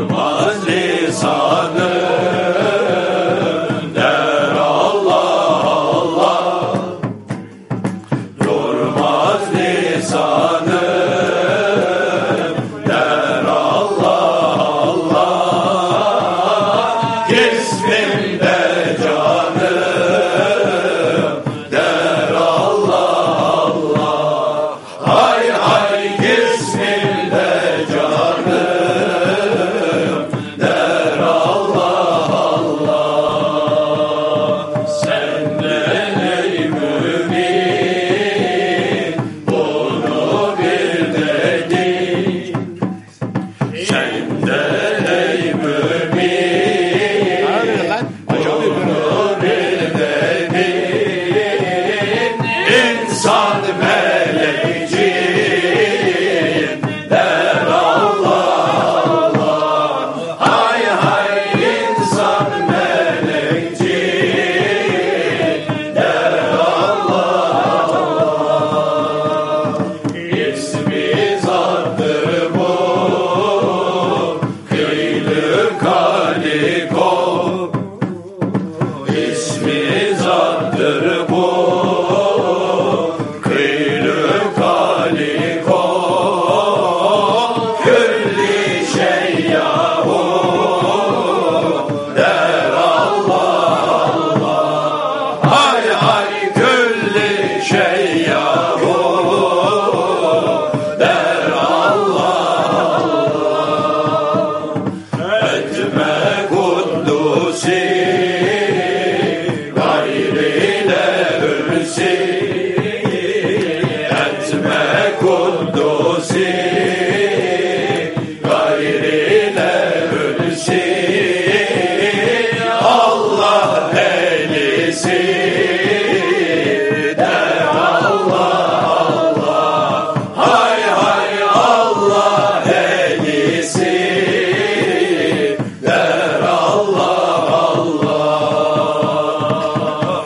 Mubarak. Senden ey mümin Etme kuddusi